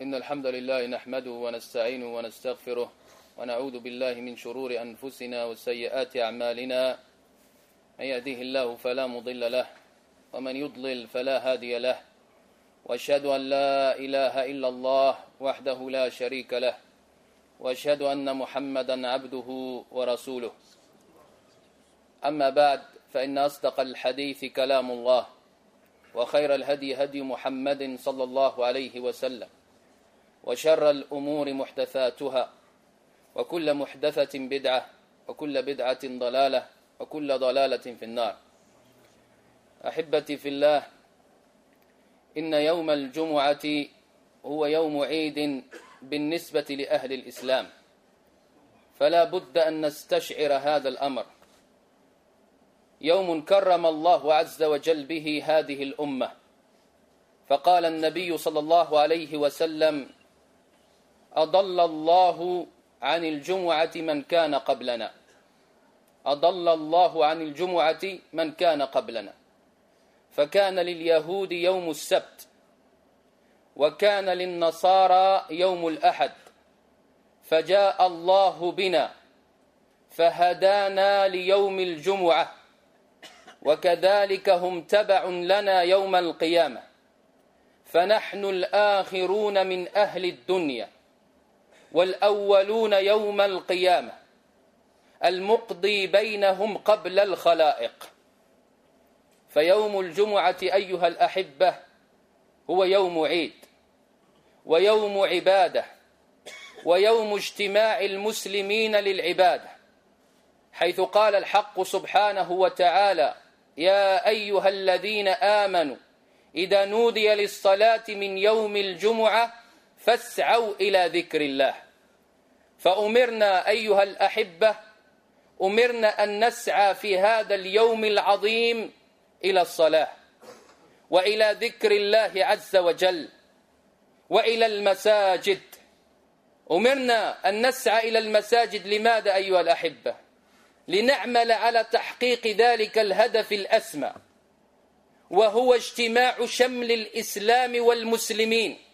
إن الحمد لله نحمده ونستعينه ونستغفره ونعوذ بالله من شرور أنفسنا وسيئات أعمالنا. من يهده الله فلا مضل له ومن يضلل فلا هادي له. وأشهد أن لا إله إلا الله وحده لا شريك له. وأشهد أن محمدا عبده ورسوله. أما بعد فإن أصدق الحديث كلام الله وخير الهدي هدي محمد صلى الله عليه وسلم. وشر الأمور محدثاتها وكل محدثة بدعة وكل بدعة ضلالة وكل ضلالة في النار. أحبتي في الله إن يوم الجمعة هو يوم عيد بالنسبة لأهل الإسلام. فلا بد أن نستشعر هذا الأمر. يوم كرم الله عز وجل به هذه الأمة. فقال النبي صلى الله عليه وسلم أضل الله عن الجمعة من كان قبلنا. أضل الله عن الجمعة من كان قبلنا. فكان لليهود يوم السبت وكان للنصارى يوم الأحد. فجاء الله بنا فهدانا ليوم الجمعة وكذلك هم تبع لنا يوم القيامة. فنحن الآخرون من أهل الدنيا. والأولون يوم القيامة المقضي بينهم قبل الخلائق. فيوم الجمعة أيها الأحبة هو يوم عيد ويوم عبادة ويوم اجتماع المسلمين للعبادة حيث قال الحق سبحانه وتعالى يا أيها الذين آمنوا إذا نودي للصلاة من يوم الجمعة فاسعوا إلى ذكر الله. فأمرنا أيها الأحبة أمرنا أن نسعى في هذا اليوم العظيم إلى الصلاة وإلى ذكر الله عز وجل وإلى المساجد. أمرنا أن نسعى إلى المساجد. لماذا أيها الأحبة؟ لنعمل على تحقيق ذلك الهدف الأسمى وهو اجتماع شمل الإسلام والمسلمين.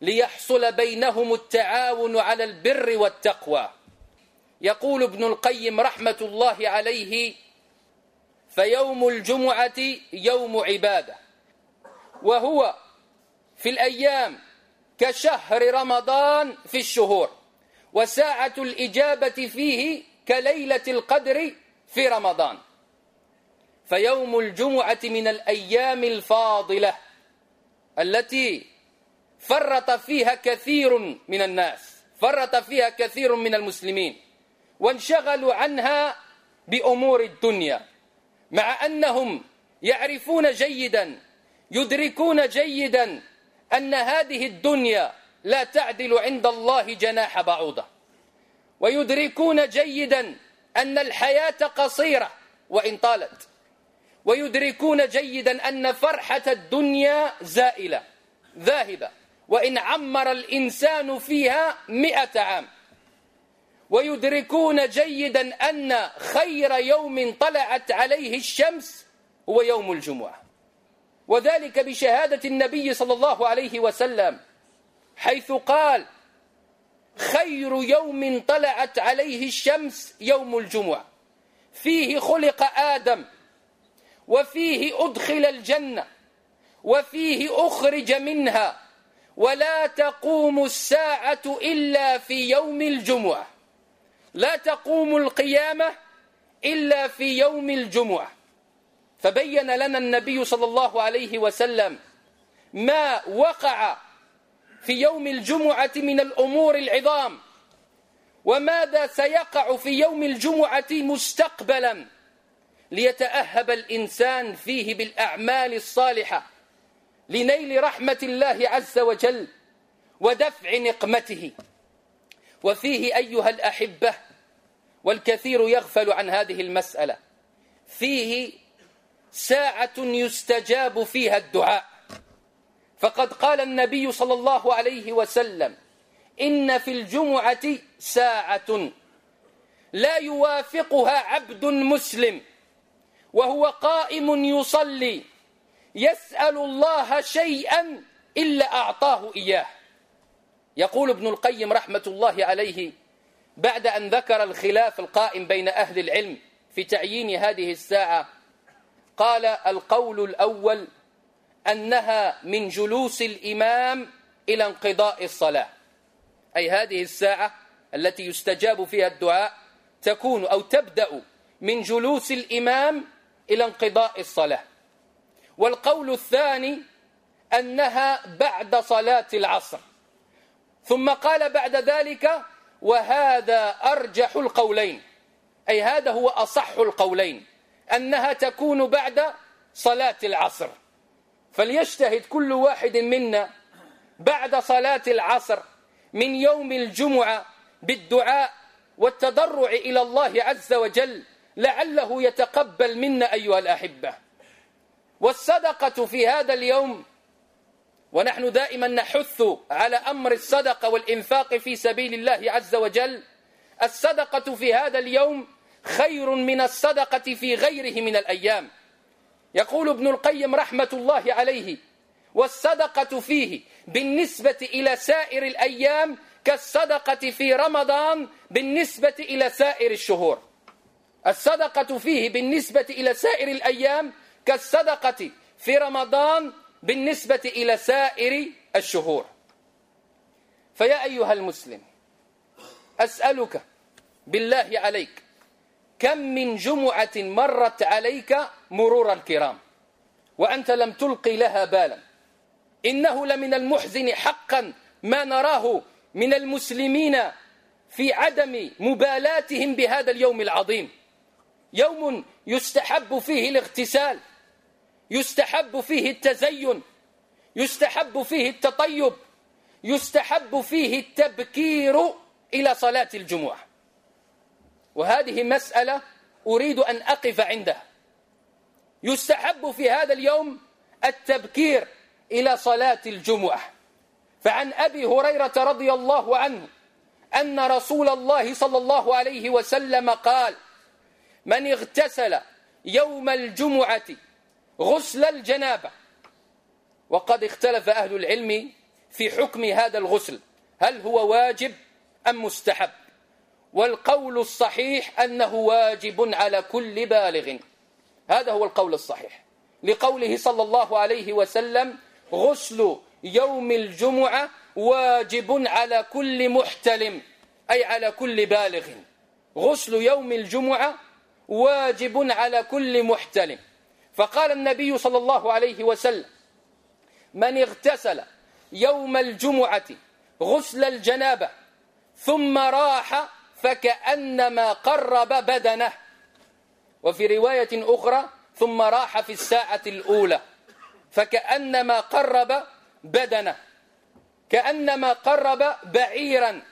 ليحصل بينهم التعاون على البر والتقوى. يقول ابن القيم رحمة الله عليه فيوم الجمعة يوم عبادة. وهو في الأيام كشهر رمضان في الشهور وساعة الإجابة فيه كليلة القدر في رمضان. فيوم الجمعة من الأيام الفاضلة التي فرط فيها كثير من الناس. فرط فيها كثير من المسلمين. وانشغلوا عنها بأمور الدنيا. مع أنهم يعرفون جيدا يدركون جيدا أن هذه الدنيا لا تعدل عند الله جناح بعوضة. ويدركون جيدا أن الحياة قصيرة وإن طالت. ويدركون جيدا أن فرحة الدنيا زائلة ذاهبة. وإن عمر الإنسان فيها مئة عام. ويدركون جيدا أن خير يوم طلعت عليه الشمس هو يوم الجمعة. وذلك بشهادة النبي صلى الله عليه وسلم حيث قال خير يوم طلعت عليه الشمس يوم الجمعة. فيه خلق آدم وفيه أدخل الجنة وفيه أخرج منها ولا تقوم الساعة إلا في يوم الجمعة. لا تقوم القيامة إلا في يوم الجمعة. فبين لنا النبي صلى الله عليه وسلم ما وقع في يوم الجمعة من الأمور العظام وماذا سيقع في يوم الجمعة مستقبلا ليتأهب الإنسان فيه بالأعمال الصالحة. لنيل رحمة الله عز وجل ودفع نقمته. وفيه أيها الأحبة والكثير يغفل عن هذه المسألة فيه ساعة يستجاب فيها الدعاء. فقد قال النبي صلى الله عليه وسلم إن في الجمعة ساعة لا يوافقها عبد مسلم وهو قائم يصلي يسأل الله شيئا إلا أعطاه إياه. يقول ابن القيم رحمة الله عليه بعد أن ذكر الخلاف القائم بين أهل العلم في تعيين هذه الساعة قال القول الأول أنها من جلوس الإمام إلى انقضاء الصلاة. أي هذه الساعة التي يستجاب فيها الدعاء تكون أو تبدأ من جلوس الإمام إلى انقضاء الصلاة. والقول الثاني أنها بعد صلاة العصر. ثم قال بعد ذلك وهذا أرجح القولين أي هذا هو أصح القولين أنها تكون بعد صلاة العصر. فليجتهد كل واحد منا بعد صلاة العصر من يوم الجمعة بالدعاء والتضرع إلى الله عز وجل لعله يتقبل منا أيها الأحبة. والصدقة في هذا اليوم ونحن دائما نحث على أمر الصدقة والإنفاق في سبيل الله عز وجل. الصدقة في هذا اليوم خير من الصدقة في غيره من الأيام. يقول ابن القيم رحمة الله عليه والصدقة فيه بالنسبة إلى سائر الأيام كالصدقة في رمضان بالنسبة إلى سائر الشهور. الصدقة فيه بالنسبة إلى سائر الأيام كالصدقة في رمضان بالنسبة إلى سائر الشهور. فيا أيها المسلم أسألك بالله عليك كم من جمعة مرت عليك مرور الكرام؟ وأنت لم تلقي لها بالا. إنه لمن المحزن حقا ما نراه من المسلمين في عدم مبالاتهم بهذا اليوم العظيم. يوم يستحب فيه الاغتسال يستحب فيه التزين يستحب فيه التطيب يستحب فيه التبكير إلى صلاة الجمعة. وهذه مسألة أريد أن أقف عندها. يستحب في هذا اليوم التبكير إلى صلاة الجمعة. فعن أبي هريرة رضي الله عنه أن رسول الله صلى الله عليه وسلم قال من اغتسل يوم الجمعة غسل الجنابة. وقد اختلف أهل العلم في حكم هذا الغسل هل هو واجب أم مستحب؟ والقول الصحيح أنه واجب على كل بالغ. هذا هو القول الصحيح. لقوله صلى الله عليه وسلم غسل يوم الجمعة واجب على كل محتلم أي على كل بالغ. غسل يوم الجمعة واجب على كل محتلم. فقال النبي صلى الله عليه وسلم من اغتسل يوم الجمعة غسل الجنابة ثم راح فكأنما قرب بدنه. وفي رواية أخرى ثم راح في الساعة الأولى فكأنما قرب بدنه. كأنما قرب بعيرا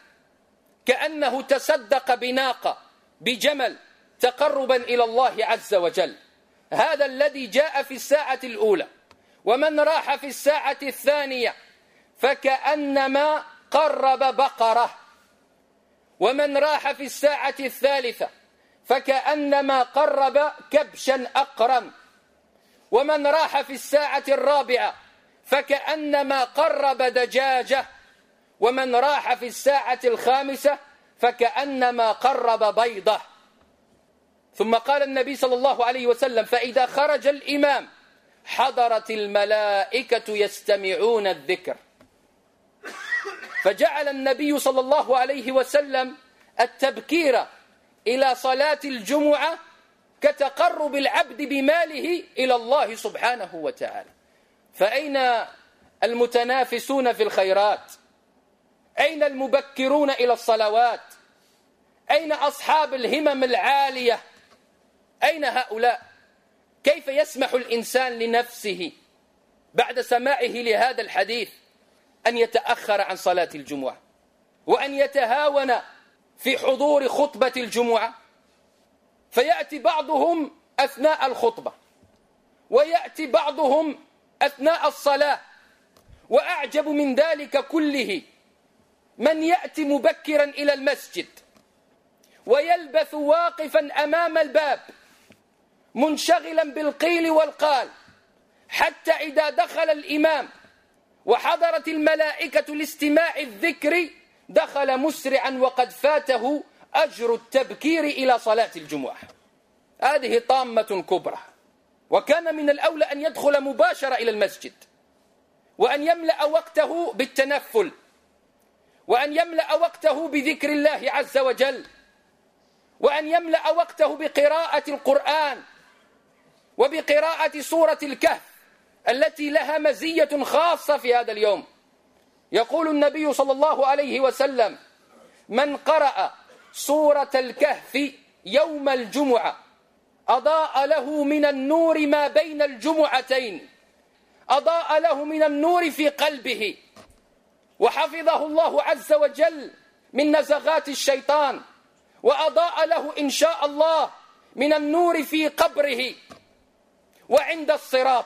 كأنه تصدق بناقة بجمل تقربا إلى الله عز وجل. هذا الذي جاء في الساعة الأولى ومن راح في الساعة الثانية فكأنما قرب بقرة ومن راح في الساعة الثالثة فكأنما قرب كبشا أقرم ومن راح في الساعة الرابعة فكأنما قرب دجاجة ومن راح في الساعة الخامسة فكأنما قرب بيضة. ثم قال النبي صلى الله عليه وسلم فإذا خرج الإمام حضرت الملائكة يستمعون الذكر. فجعل النبي صلى الله عليه وسلم التبكير إلى صلاة الجمعة كتقرب العبد بماله إلى الله سبحانه وتعالى. فأين المتنافسون في الخيرات؟ أين المبكرون إلى الصلوات؟ أين أصحاب الهمم العالية؟ أين هؤلاء؟ كيف يسمح الإنسان لنفسه بعد سماعه لهذا الحديث أن يتأخر عن صلاة الجمعة وأن يتهاون في حضور خطبة الجمعة؟ فيأتي بعضهم أثناء الخطبة ويأتي بعضهم أثناء الصلاة وأعجب من ذلك كله من يأتي مبكرا إلى المسجد ويلبث واقفا أمام الباب منشغلا بالقيل والقال. حتى إذا دخل الإمام وحضرت الملائكة لاستماع الذكر دخل مسرعا وقد فاته أجر التبكير إلى صلاة الجمعة. هذه طامة كبرى. وكان من الأولى أن يدخل مباشرة إلى المسجد. وأن يملأ وقته بالتنفل. وأن يملأ وقته بذكر الله عز وجل. وأن يملأ وقته بقراءة القرآن. وبقراءة سورة الكهف التي لها مزية خاصة في هذا اليوم. يقول النبي صلى الله عليه وسلم من قرأ سورة الكهف يوم الجمعة أضاء له من النور ما بين الجمعتين أضاء له من النور في قلبه وحفظه الله عز وجل من نزغات الشيطان وأضاء له إن شاء الله من النور في قبره. وعند الصراط.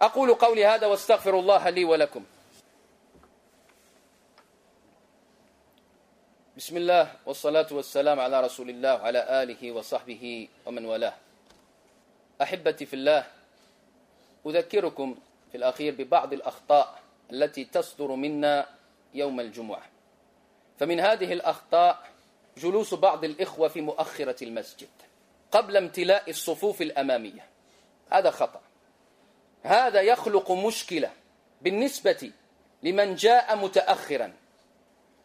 أقول قولي هذا واستغفر الله لي ولكم. بسم الله والصلاة والسلام على رسول الله وعلى آله وصحبه ومن والاه. أحبتي في الله أذكركم في الأخير ببعض الأخطاء التي تصدر منا يوم الجمعة. فمن هذه الأخطاء جلوس بعض الإخوة في مؤخرة المسجد قبل امتلاء الصفوف الأمامية. هذا خطأ. هذا يخلق مشكلة بالنسبة لمن جاء متأخرا.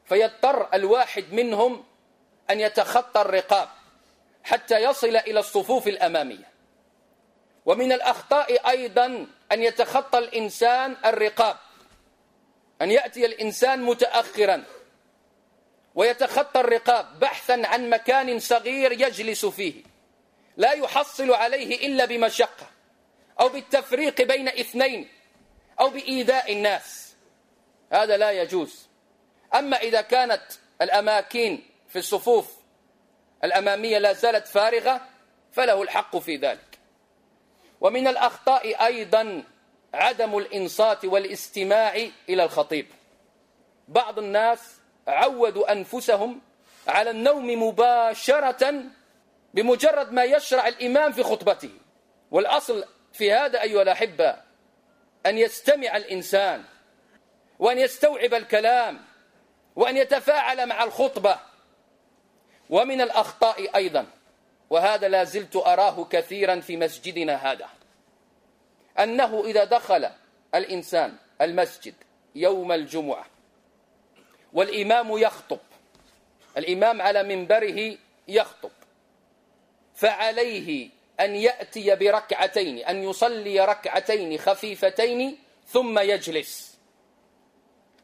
فيضطر الواحد منهم أن يتخطى الرقاب حتى يصل إلى الصفوف الأمامية. ومن الأخطاء أيضا أن يتخطى الإنسان الرقاب. أن يأتي الإنسان متأخرا ويتخطى الرقاب بحثا عن مكان صغير يجلس فيه. لا يحصل عليه إلا بمشقة. أو بالتفريق بين اثنين أو بإيذاء الناس. هذا لا يجوز. أما إذا كانت الأماكن في الصفوف الأمامية لا زالت فارغة فله الحق في ذلك. ومن الأخطاء أيضا عدم الإنصات والاستماع إلى الخطيب. بعض الناس عودوا أنفسهم على النوم مباشرة بمجرد ما يشرع الإمام في خطبته. والأصل في هذا أيها الأحبة أن يستمع الإنسان وأن يستوعب الكلام وأن يتفاعل مع الخطبة. ومن الأخطاء أيضا وهذا لا زلت أراه كثيرا في مسجدنا هذا. أنه إذا دخل الإنسان المسجد يوم الجمعة والإمام يخطب الإمام على منبره يخطب فعليه أن يأتي بركعتين أن يصلي ركعتين خفيفتين ثم يجلس.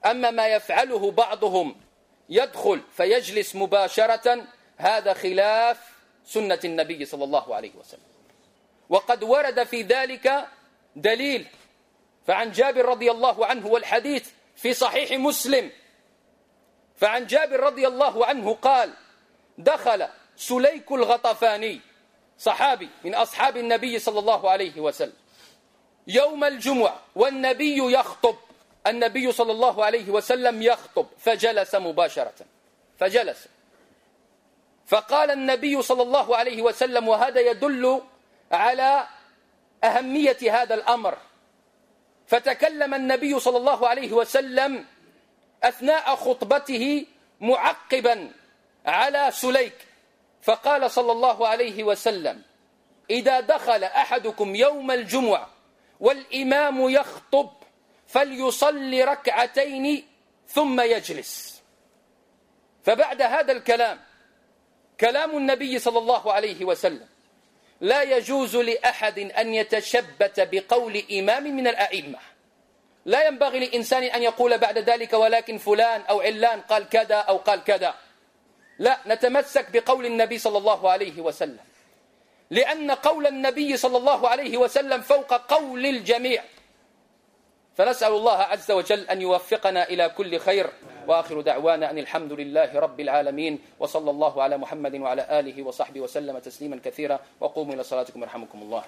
أما ما يفعله بعضهم يدخل فيجلس مباشرة هذا خلاف سنة النبي صلى الله عليه وسلم. وقد ورد في ذلك دليل فعن جابر رضي الله عنه والحديث في صحيح مسلم. فعن جابر رضي الله عنه قال دخل سليك الغطفاني. صحابي من أصحاب النبي صلى الله عليه وسلم. يوم الجمعة والنبي يخطب النبي صلى الله عليه وسلم يخطب فجلس مباشرة فجلس. فقال النبي صلى الله عليه وسلم وهذا يدل على أهمية هذا الأمر. فتكلم النبي صلى الله عليه وسلم أثناء خطبته معقبا على سليك. فقال صلى الله عليه وسلم إذا دخل أحدكم يوم الجمعة والإمام يخطب فليصلي ركعتين ثم يجلس. فبعد هذا الكلام كلام النبي صلى الله عليه وسلم لا يجوز لأحد أن يتشبت بقول إمام من الأئمة. لا ينبغي لإنسان أن يقول بعد ذلك ولكن فلان أو علان قال كذا أو قال كذا. لا نتمسك بقول النبي صلى الله عليه وسلم. لأن قول النبي صلى الله عليه وسلم فوق قول الجميع. فنسأل الله عز وجل أن يوفقنا إلى كل خير. وآخر دعوانا أن الحمد لله رب العالمين. وصلى الله على محمد وعلى آله وصحبه وسلم تسليما كثيرا. وقوموا إلى صلاتكم يرحمكم الله.